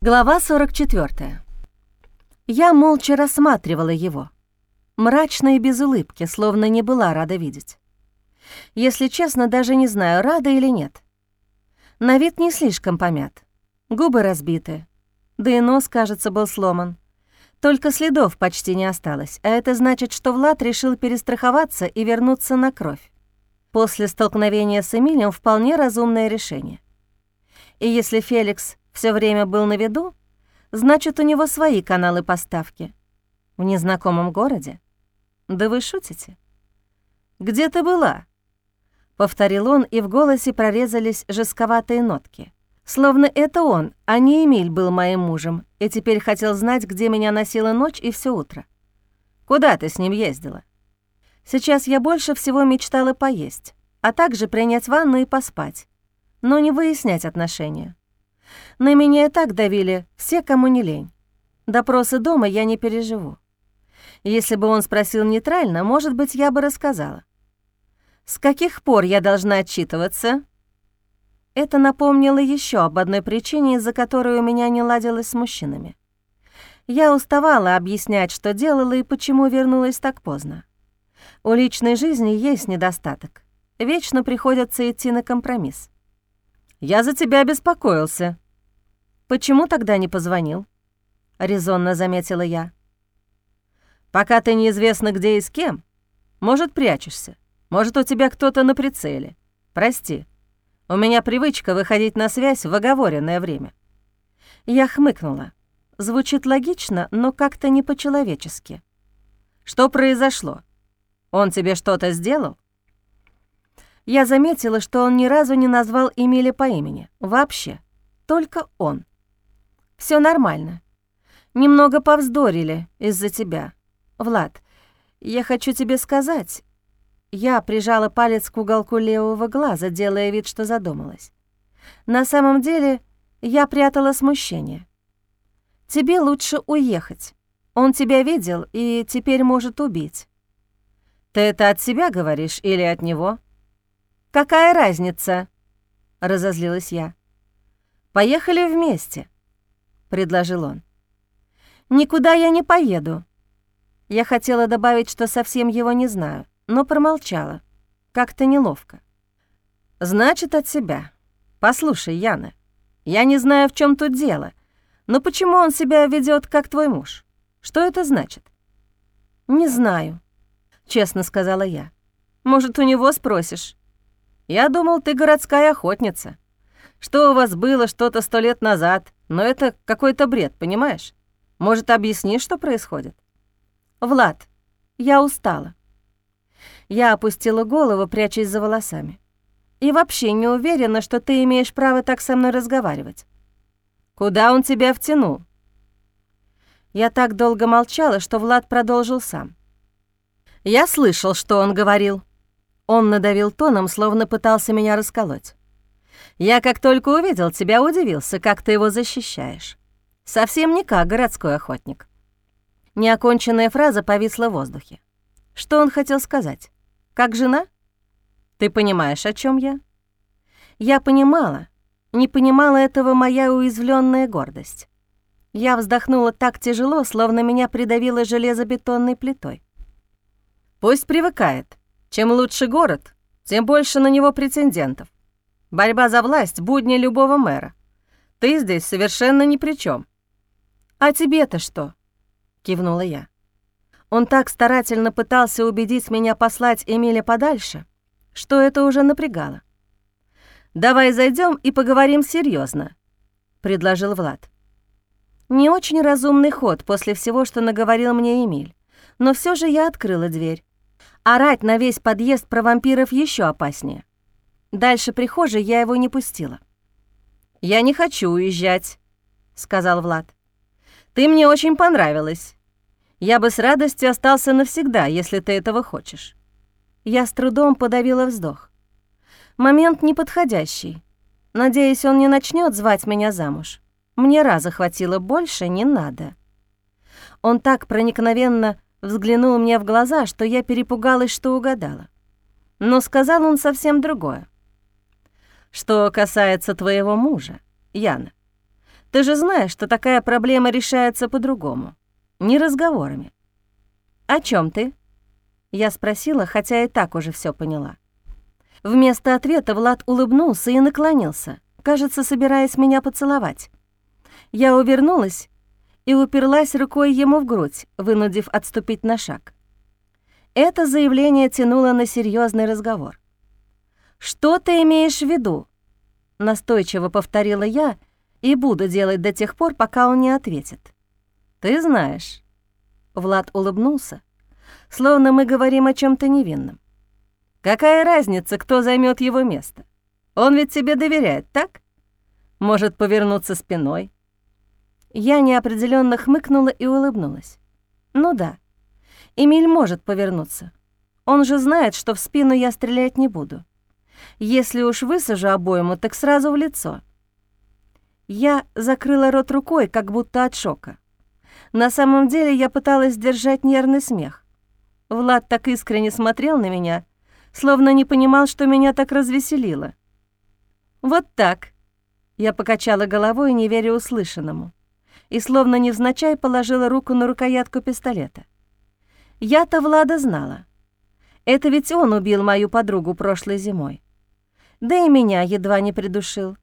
Глава 44. Я молча рассматривала его. Мрачно и без улыбки, словно не была рада видеть. Если честно, даже не знаю, рада или нет. На вид не слишком помят. Губы разбиты. Да и нос, кажется, был сломан. Только следов почти не осталось, а это значит, что Влад решил перестраховаться и вернуться на кровь. После столкновения с Эмилием вполне разумное решение. И если Феликс все время был на виду, значит, у него свои каналы поставки. В незнакомом городе? Да вы шутите? «Где ты была?» — повторил он, и в голосе прорезались жестковатые нотки. Словно это он, а не Эмиль был моим мужем, и теперь хотел знать, где меня носила ночь и все утро. «Куда ты с ним ездила?» Сейчас я больше всего мечтала поесть, а также принять ванну и поспать, но не выяснять отношения. На меня и так давили все, кому не лень. Допросы дома я не переживу. Если бы он спросил нейтрально, может быть, я бы рассказала. С каких пор я должна отчитываться? Это напомнило еще об одной причине, из-за которой у меня не ладилось с мужчинами. Я уставала объяснять, что делала и почему вернулась так поздно. У личной жизни есть недостаток. Вечно приходится идти на компромисс. «Я за тебя беспокоился». «Почему тогда не позвонил?» — резонно заметила я. «Пока ты неизвестна где и с кем. Может, прячешься. Может, у тебя кто-то на прицеле. Прости. У меня привычка выходить на связь в оговоренное время». Я хмыкнула. Звучит логично, но как-то не по-человечески. «Что произошло? Он тебе что-то сделал?» Я заметила, что он ни разу не назвал Эмиля по имени. Вообще. Только он. Все нормально. Немного повздорили из-за тебя. Влад, я хочу тебе сказать...» Я прижала палец к уголку левого глаза, делая вид, что задумалась. На самом деле я прятала смущение. «Тебе лучше уехать. Он тебя видел и теперь может убить». «Ты это от себя говоришь или от него?» «Какая разница?» — разозлилась я. «Поехали вместе», — предложил он. «Никуда я не поеду». Я хотела добавить, что совсем его не знаю, но промолчала. Как-то неловко. «Значит, от себя. Послушай, Яна, я не знаю, в чем тут дело, но почему он себя ведет как твой муж? Что это значит?» «Не знаю», — честно сказала я. «Может, у него спросишь?» Я думал, ты городская охотница. Что у вас было что-то сто лет назад, но это какой-то бред, понимаешь? Может, объяснишь, что происходит? Влад, я устала. Я опустила голову, прячась за волосами. И вообще не уверена, что ты имеешь право так со мной разговаривать. Куда он тебя втянул? Я так долго молчала, что Влад продолжил сам. Я слышал, что он говорил. Он надавил тоном, словно пытался меня расколоть. «Я как только увидел тебя, удивился, как ты его защищаешь. Совсем не как городской охотник». Неоконченная фраза повисла в воздухе. Что он хотел сказать? «Как жена?» «Ты понимаешь, о чем я?» Я понимала. Не понимала этого моя уязвленная гордость. Я вздохнула так тяжело, словно меня придавило железобетонной плитой. «Пусть привыкает. Чем лучше город, тем больше на него претендентов. Борьба за власть — будни любого мэра. Ты здесь совершенно ни при чем. «А тебе-то что?» — кивнула я. Он так старательно пытался убедить меня послать Эмиля подальше, что это уже напрягало. «Давай зайдем и поговорим серьезно, предложил Влад. Не очень разумный ход после всего, что наговорил мне Эмиль, но все же я открыла дверь. Орать на весь подъезд про вампиров еще опаснее. Дальше прихожей я его не пустила. «Я не хочу уезжать», — сказал Влад. «Ты мне очень понравилась. Я бы с радостью остался навсегда, если ты этого хочешь». Я с трудом подавила вздох. Момент неподходящий. Надеюсь, он не начнет звать меня замуж. Мне раза хватило больше, не надо. Он так проникновенно взглянул мне в глаза, что я перепугалась, что угадала. Но сказал он совсем другое. «Что касается твоего мужа, Яна, Ты же знаешь, что такая проблема решается по-другому, не разговорами. О чем ты? Я спросила, хотя и так уже все поняла. Вместо ответа Влад улыбнулся и наклонился, кажется, собираясь меня поцеловать. Я увернулась и уперлась рукой ему в грудь, вынудив отступить на шаг. Это заявление тянуло на серьезный разговор. «Что ты имеешь в виду?» — настойчиво повторила я и буду делать до тех пор, пока он не ответит. «Ты знаешь». Влад улыбнулся, словно мы говорим о чем то невинном. «Какая разница, кто займет его место? Он ведь тебе доверяет, так? Может повернуться спиной, я неопределенно хмыкнула и улыбнулась. Ну да, Эмиль может повернуться. Он же знает, что в спину я стрелять не буду. Если уж высажу обойму, так сразу в лицо. Я закрыла рот рукой, как будто от шока. На самом деле я пыталась сдержать нервный смех. Влад так искренне смотрел на меня, словно не понимал, что меня так развеселило. «Вот так», — я покачала головой, не веря услышанному и словно невзначай положила руку на рукоятку пистолета. Я-то Влада знала. Это ведь он убил мою подругу прошлой зимой. Да и меня едва не придушил.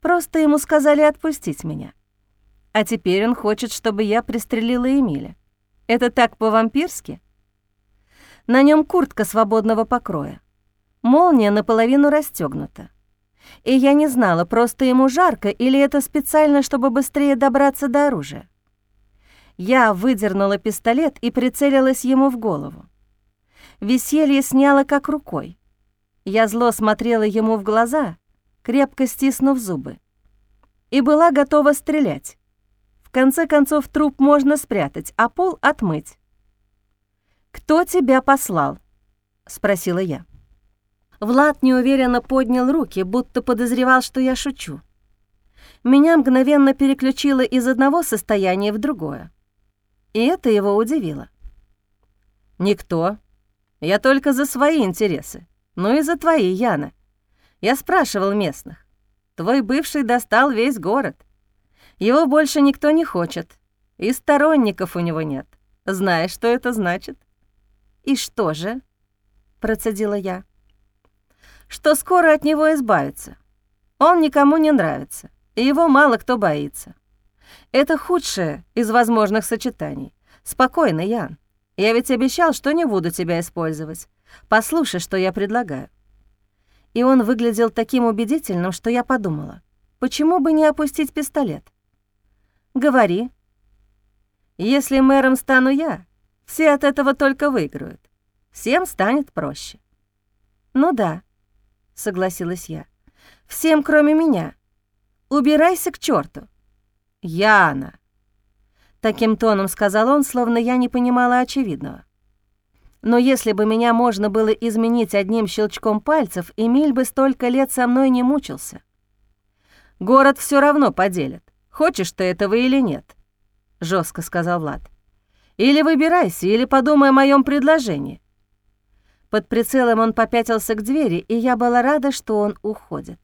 Просто ему сказали отпустить меня. А теперь он хочет, чтобы я пристрелила Эмиля. Это так по-вампирски? На нем куртка свободного покроя. Молния наполовину расстегнута. И я не знала, просто ему жарко или это специально, чтобы быстрее добраться до оружия. Я выдернула пистолет и прицелилась ему в голову. Веселье сняло как рукой. Я зло смотрела ему в глаза, крепко стиснув зубы. И была готова стрелять. В конце концов, труп можно спрятать, а пол отмыть. «Кто тебя послал?» — спросила я. Влад неуверенно поднял руки, будто подозревал, что я шучу. Меня мгновенно переключило из одного состояния в другое. И это его удивило. «Никто. Я только за свои интересы. Ну и за твои, Яна. Я спрашивал местных. Твой бывший достал весь город. Его больше никто не хочет. И сторонников у него нет. Знаешь, что это значит?» «И что же?» — процедила я что скоро от него избавятся. Он никому не нравится, и его мало кто боится. Это худшее из возможных сочетаний. Спокойно, Ян. Я ведь обещал, что не буду тебя использовать. Послушай, что я предлагаю. И он выглядел таким убедительным, что я подумала, почему бы не опустить пистолет? Говори. Если мэром стану я, все от этого только выиграют. Всем станет проще. Ну да, согласилась я. «Всем, кроме меня. Убирайся к черту. «Яна!» Таким тоном сказал он, словно я не понимала очевидного. Но если бы меня можно было изменить одним щелчком пальцев, Эмиль бы столько лет со мной не мучился. «Город все равно поделят, хочешь ты этого или нет», — жестко сказал Влад. «Или выбирайся, или подумай о моем предложении. Под прицелом он попятился к двери, и я была рада, что он уходит.